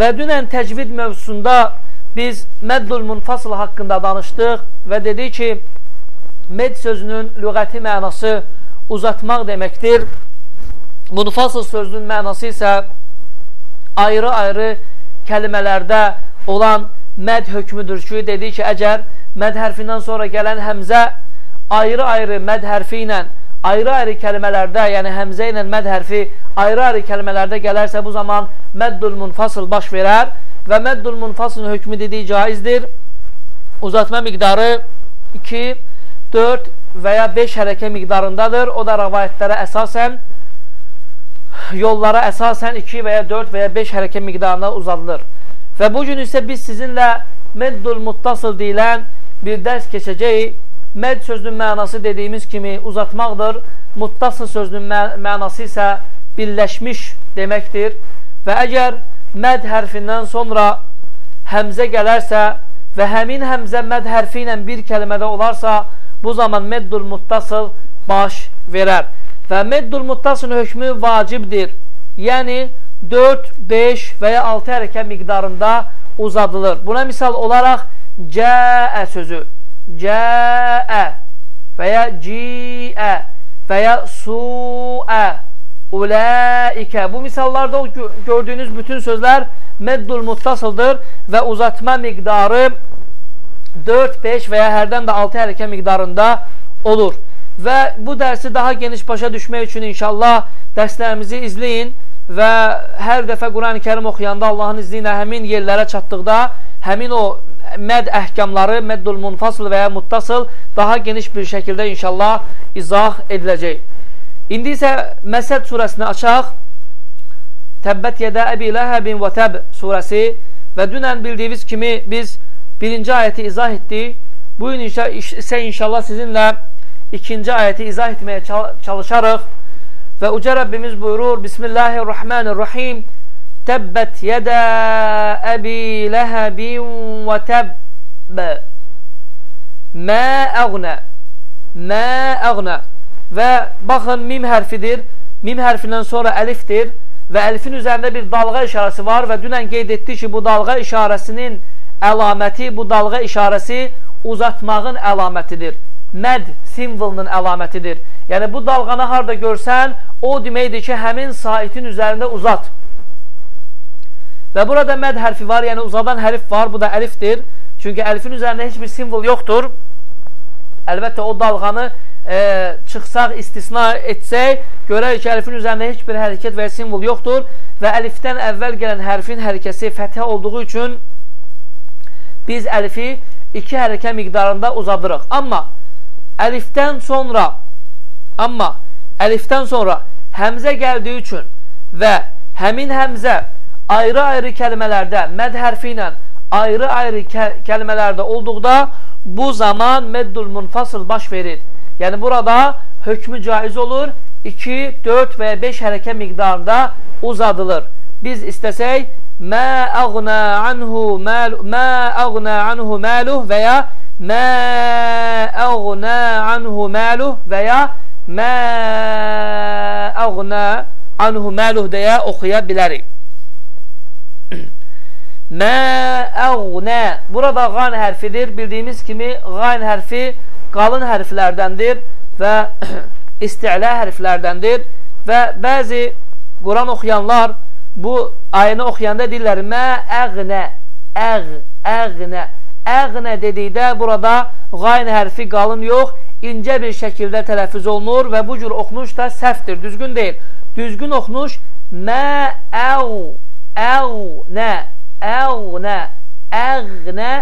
Və dünən təcvid mövzusunda biz məddul munfasıl haqqında danışdıq və dedik ki, med sözünün lüğəti mənası uzatmaq deməkdir. Munfasıl sözünün mənası isə ayrı-ayrı kəlimələrdə olan məd hökmüdür ki, dedik ki, əgər məd hərfindən sonra gələn həmzə ayrı-ayrı məd hərfi ilə ayrı-ayrı kəlmələrdə, yəni həmzə ilə məd hərfi ayrı-ayrı kəlmələrdə gələrsə, bu zaman məddül munfasıl baş verər və məddül munfasıl hökmü dediyi caizdir. Uzatma miqdarı 2, 4 və ya 5 hərəkə miqdarındadır. O da rəvayətlərə əsasən, yollara əsasən 2 və ya 4 və ya 5 hərəkə miqdarında uzadılır. Və bugün isə biz sizinlə məddül muttasıl deyilən bir dərs keçəcəyik. Məd sözünün mənası dediyimiz kimi uzatmaqdır. Muttasıl sözünün mə mənası isə birləşmiş deməkdir. Və əgər məd hərfindən sonra həmzə gələrsə və həmin həmzə məd hərfi ilə bir kəlmədə olarsa, bu zaman meddul muttasıl baş verər. Və meddul muttasıl hökmü vacibdir. Yəni 4, 5 və ya 6 hərəkə miqdarında uzadılır. Buna misal olaraq cəə sözü cəə və ya ciə və ya suə uləikə bu misallarda gördüyünüz bütün sözlər meddul muttasıldır və uzatma miqdarı 4, 5 və ya hərdən də 6 hərəkə miqdarında olur. Və bu dərsi daha geniş başa düşmək üçün inşallah dərslərimizi izləyin və hər dəfə Quran-ı Kerim oxuyanda Allahın izni ilə həmin yerlərə çatdıqda həmin o məd əhkamları, məddul munfasıl və ya muttasıl daha geniş bir şəkildə inşallah izah ediləcək. İndi isə Məsəd surəsini açaq. Təbbət yedə əbi ləhəbin və təb surəsi və dünən bildiyiniz kimi biz birinci ayəti izah etdik. Bugün isə inşallah sizinlə ikinci ayəti izah etməyə çalışarıq. Və Uca Rəbbimiz buyurur, Bismillahirrahmanirrahim. Təbbət yedə əbi ləhəbin və təbb Mə əğnə Mə əğnə Və baxın, mim hərfidir. Mim hərfindən sonra əlifdir və əlifin üzərində bir dalğa işarəsi var və dünən qeyd etdi ki, bu dalğa işarəsinin əlaməti, bu dalğa işarəsi uzatmağın əlamətidir. Məd simvolunun əlamətidir. Yəni, bu dalğanı harada görsən, o deməkdir ki, həmin saitin üzərində uzat. Və burada məd hərfi var, yəni uzadan hərif var, bu da əlifdir. Çünki əlifin üzərində heç bir simvol yoxdur. Əlbəttə, o dalğanı e, çıxsaq, istisna etsək, görək ki, əlifin üzərində heç bir hərəkət və simvol yoxdur və əlifdən əvvəl gələn hərfin hərəkəsi fəthə olduğu üçün biz əlifi iki hərəkə miqdarında uzadırıq. Amma əlifdən sonra amma əlifdən sonra həmzə gəldiyi üçün və həmin həmzə ayrı-ayrı kəlmələrdə məd hərfi ilə ayrı-ayrı kəlmələrdə olduqda bu zaman meddul munfasıl baş verir. Yəni burada hökmü caiz olur. 2, 4 və ya 5 hərəkə miqdarında uzadılır. Biz istəsək mə əğnə anhu mal mə əğnə anhu maluh və ya mə əğnə anhu maluh və ya mə əğnə anhu maluh deyə oxuya bilərik. Məəğnə. Burada qan hərfidir. Bildiyimiz kimi qan hərfi qalın hərflərdəndir və isti'lə hərflərdəndir və bəzi Quran oxuyanlar bu ayını oxuyanda deyirlər məəğnə, əğ, əğnə. Əğnə dedikdə burada qayn hərfi qalın yox, incə bir şəkildə tələffüz olunur və bu cür oxunuş da səhvdir, düzgün deyil. Düzgün oxunuş məəğ, əğnə, əğnə, əğnə,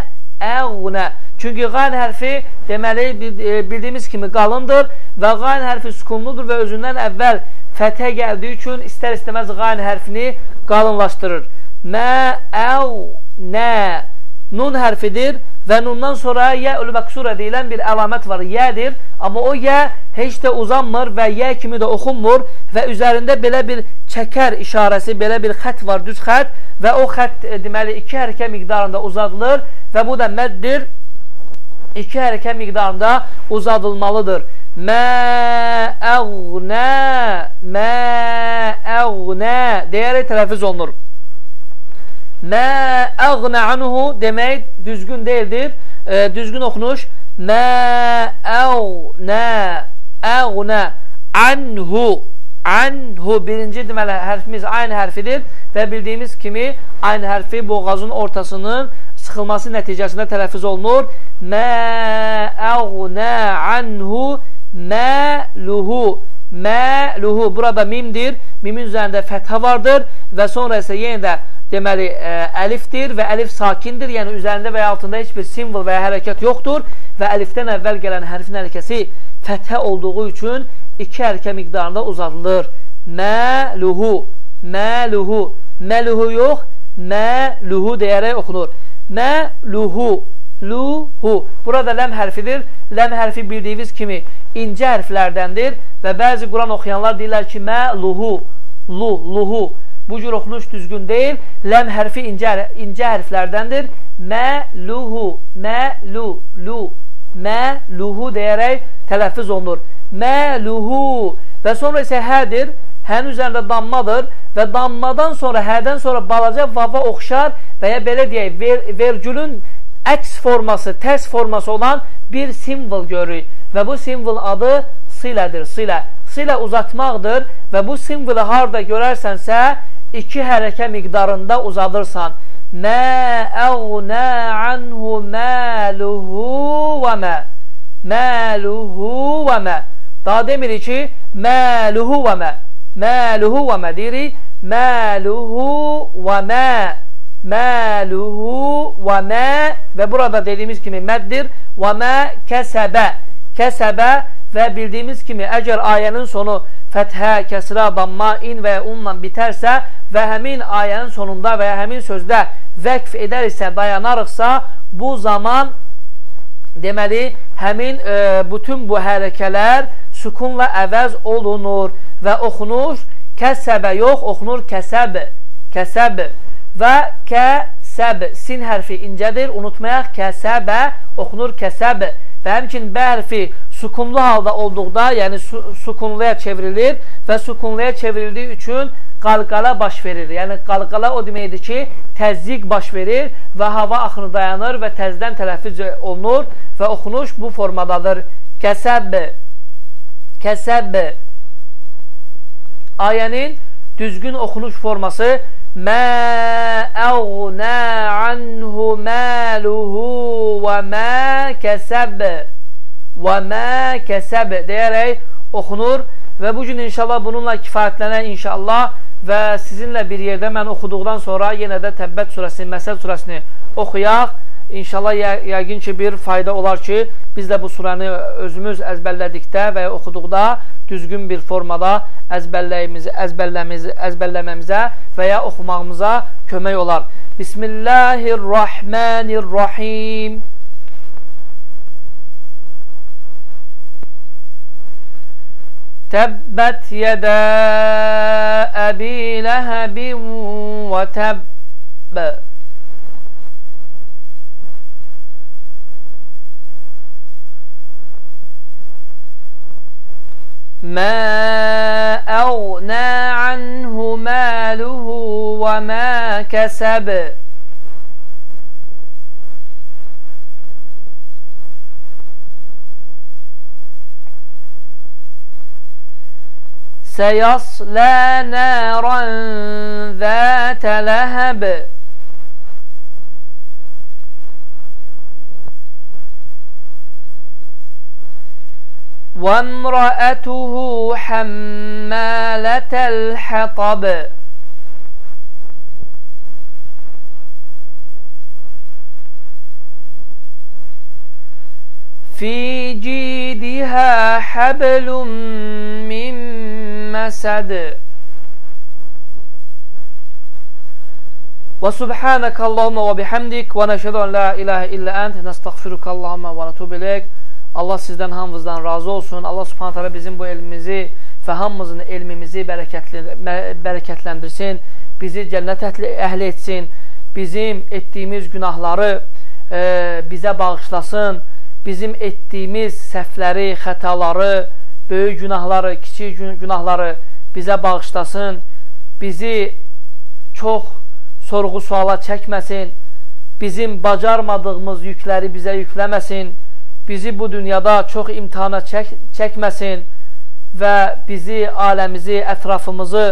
əğnə. Çünki qan hərfi deməli e, bildiyimiz kimi qalındır və qan hərfi sukunludur və özündən əvvəl fəthə gəldiyi üçün istər-istəməz qan hərfini qalınlaşdırır. Mə, əv, nə, nun hərfidir və nundan sonra yə-ül məksura deyilən bir əlamət var, yədir. Amma o yə heç də uzanmır və yə kimi də oxunmur və üzərində belə bir çəkər işarəsi, belə bir xət var, düz xət və o xət e, deməli iki hərəkə miqdarında uzadılır və bu da məddir iki hərəkə miqdarında uzadılmalıdır. Mə əğnə, mə əğnə deyərək tələfiz olunur. Mə əğnə anhu demək düzgün deyildir. E, düzgün oxunuş. Mə əğnə əğnə anhu anhu birinci deməli hərfimiz aynı hərfidir və bildiyimiz kimi aynı hərfi boğazın ortasının sıxılması nəticəsində tələffüz olunur. Mə əğnə anhu məluhu məluhu burada mimdir. Mimin üzərində fəthə vardır və sonra isə yenə də deməli ə, e, əlifdir və əlif sakindir. Yəni üzərində və ya altında heç bir simvol və ya hərəkət yoxdur və əlifdən əvvəl gələn hərfin hərəkəsi fəthə olduğu üçün iki hərəkə miqdarında uzadılır. Məluhu, məluhu, məluhu yox, məluhu deyərək oxunur. Məluhu, luhu. Burada ləm hərfidir. Ləm hərfi bildiyiniz kimi incə hərflərdəndir və bəzi Quran oxuyanlar deyirlər ki, məluhu, lu, luhu. Bu cür oxunuş düzgün deyil. Ləm hərfi incə, incə hərflərdəndir. Məluhu, məlu, lu, məluhu deyərək tələffüz olunur məluhu və sonra isə hədir, hənin üzərində dammadır və dammadan sonra, hədən sonra balaca vava oxşar və ya belə deyək, ver, vergülün əks forması, tərs forması olan bir simvol görürük və bu simvol adı silədir, silə. Silə uzatmaqdır və bu simvolu harada görərsənsə, iki hərəkə miqdarında uzadırsan. Mə əğnə anhu məluhu və mə. Məluhu və mə. Daha demirik ki, məluhu və mə. Məluhu və mə deyirik. Məluhu və mə. Məluhu və mə. Və burada dediyimiz kimi məddir. Və mə kəsəbə. Kəsəbə və bildiyimiz kimi əgər ayənin sonu fəthə, kəsrə, damma, in və unla bitərsə və həmin ayənin sonunda və ya həmin sözdə vəqf edəriksə, dayanarıqsa, bu zaman deməli, həmin e, bütün bu hərəkələr sükunla əvəz olunur və oxunuş kəsəbə yox, oxunur kəsəb, kəsəb və kəsəb, sin hərfi incədir, unutmayaq, kəsəbə oxunur kəsəb və həmçin bə hərfi sukunlu halda olduqda, yəni su sukunluya çevrilir və sukunluya çevrildiyi üçün qalqala baş verir. Yəni qalqala o deməkdir ki, təzyiq baş verir və hava axını dayanır və təzdən tələffüz olunur və oxunuş bu formadadır. Kəsəb kəsəb ayənin düzgün oxunuş forması mə əğnə anhu məluhu və mə kəsəb və mə kəsəb deyərək oxunur və bu gün inşallah bununla kifayətlənən inşallah və sizinlə bir yerdə mən oxuduqdan sonra yenə də Təbbət surəsini, Məsəl surəsini oxuyaq İnşallah yəqin ki, bir fayda olar ki, biz də bu surəni özümüz əzbərlədikdə və ya oxuduqda düzgün bir formada əzbərləyimizi, əzbərləmizi, əzbərləməmizə və ya oxumağımıza kömək olar. Bismillahirrahmanirrahim. تبت يدا أبي لهب وتب. ما أغنى عنه ماله وما كسب. سيصلى نارا ذات لهب. وامرأته حمالة الحطب. في جيدها حبل من nəsədir. Və subhanək Allahumma və bihamdik və nəşədə ən la ilahə illə ənd nəstəxfiruk Allahumma və nətub iləyək Allah sizdən hamımızdan razı olsun. Allah subhanət hələ bizim bu elmimizi və hamımızın elmimizi bərəkətləndirsin. Bizi cənnət əhli etsin. Bizim etdiyimiz günahları e, bizə bağışlasın. Bizim etdiyimiz səhvləri, xətaları, böyük günahları, kiçik günahları bizə bağışlasın. Bizi çox sorğu suala çəkməsin, bizim bacarmadığımız yükləri bizə yükləməsin, bizi bu dünyada çox imtihana çək çəkməsin və bizi, aləmizi, ətrafımızı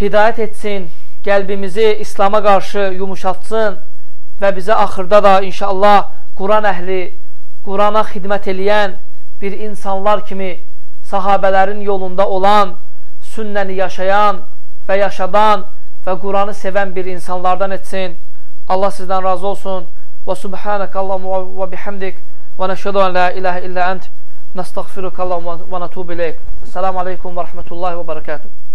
hidayət etsin, qəlbimizi İslama qarşı yumuşatsın və bizə axırda da inşallah Quran əhli, Qurana xidmət eləyən bir insanlar kimi sahabələrin yolunda olan, sünnəni yaşayan və yaşadan və Quranı sevən bir insanlardan etsin. Allah sizdən razı olsun. Və subhanək Allahumma və bihamdik və nəşhədu an la ilahə illə ənt nəstəğfiruka Allahumma və natubu ileyk. Selamun aleykum və rəhmətullahi və bərəkatuhu.